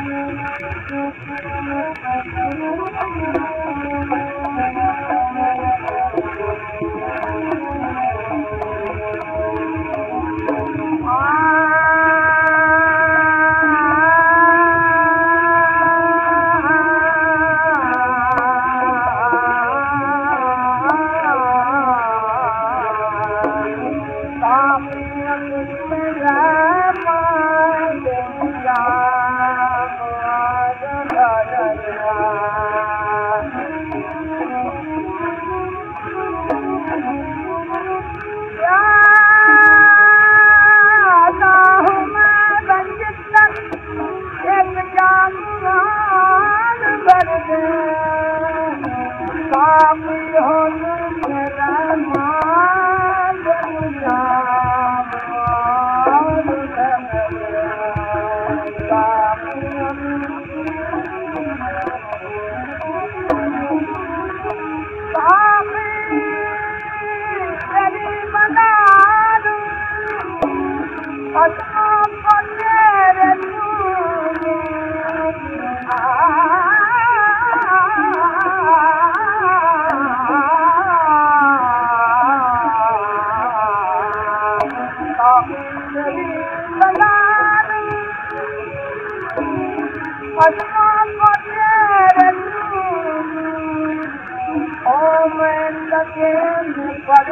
Thank you. Bye. Oh, مان پوري اوم لڳي پر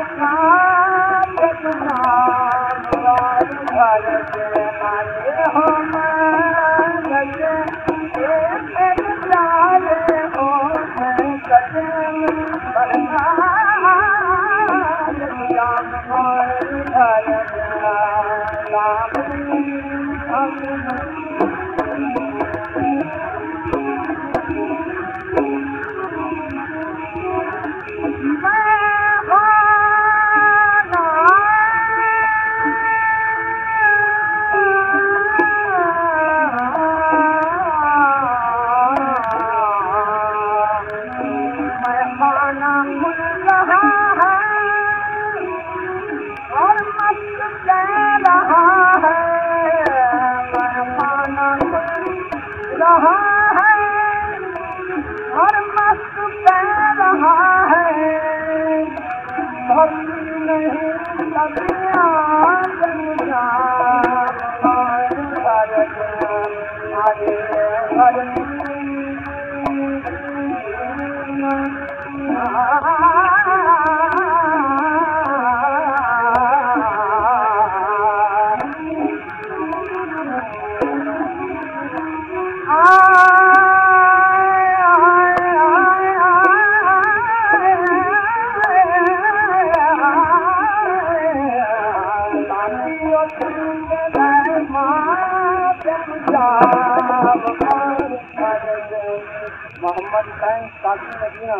रहा है और मस्त ताईं रहा कल मोहम्मद साईं साफ़ी नदीना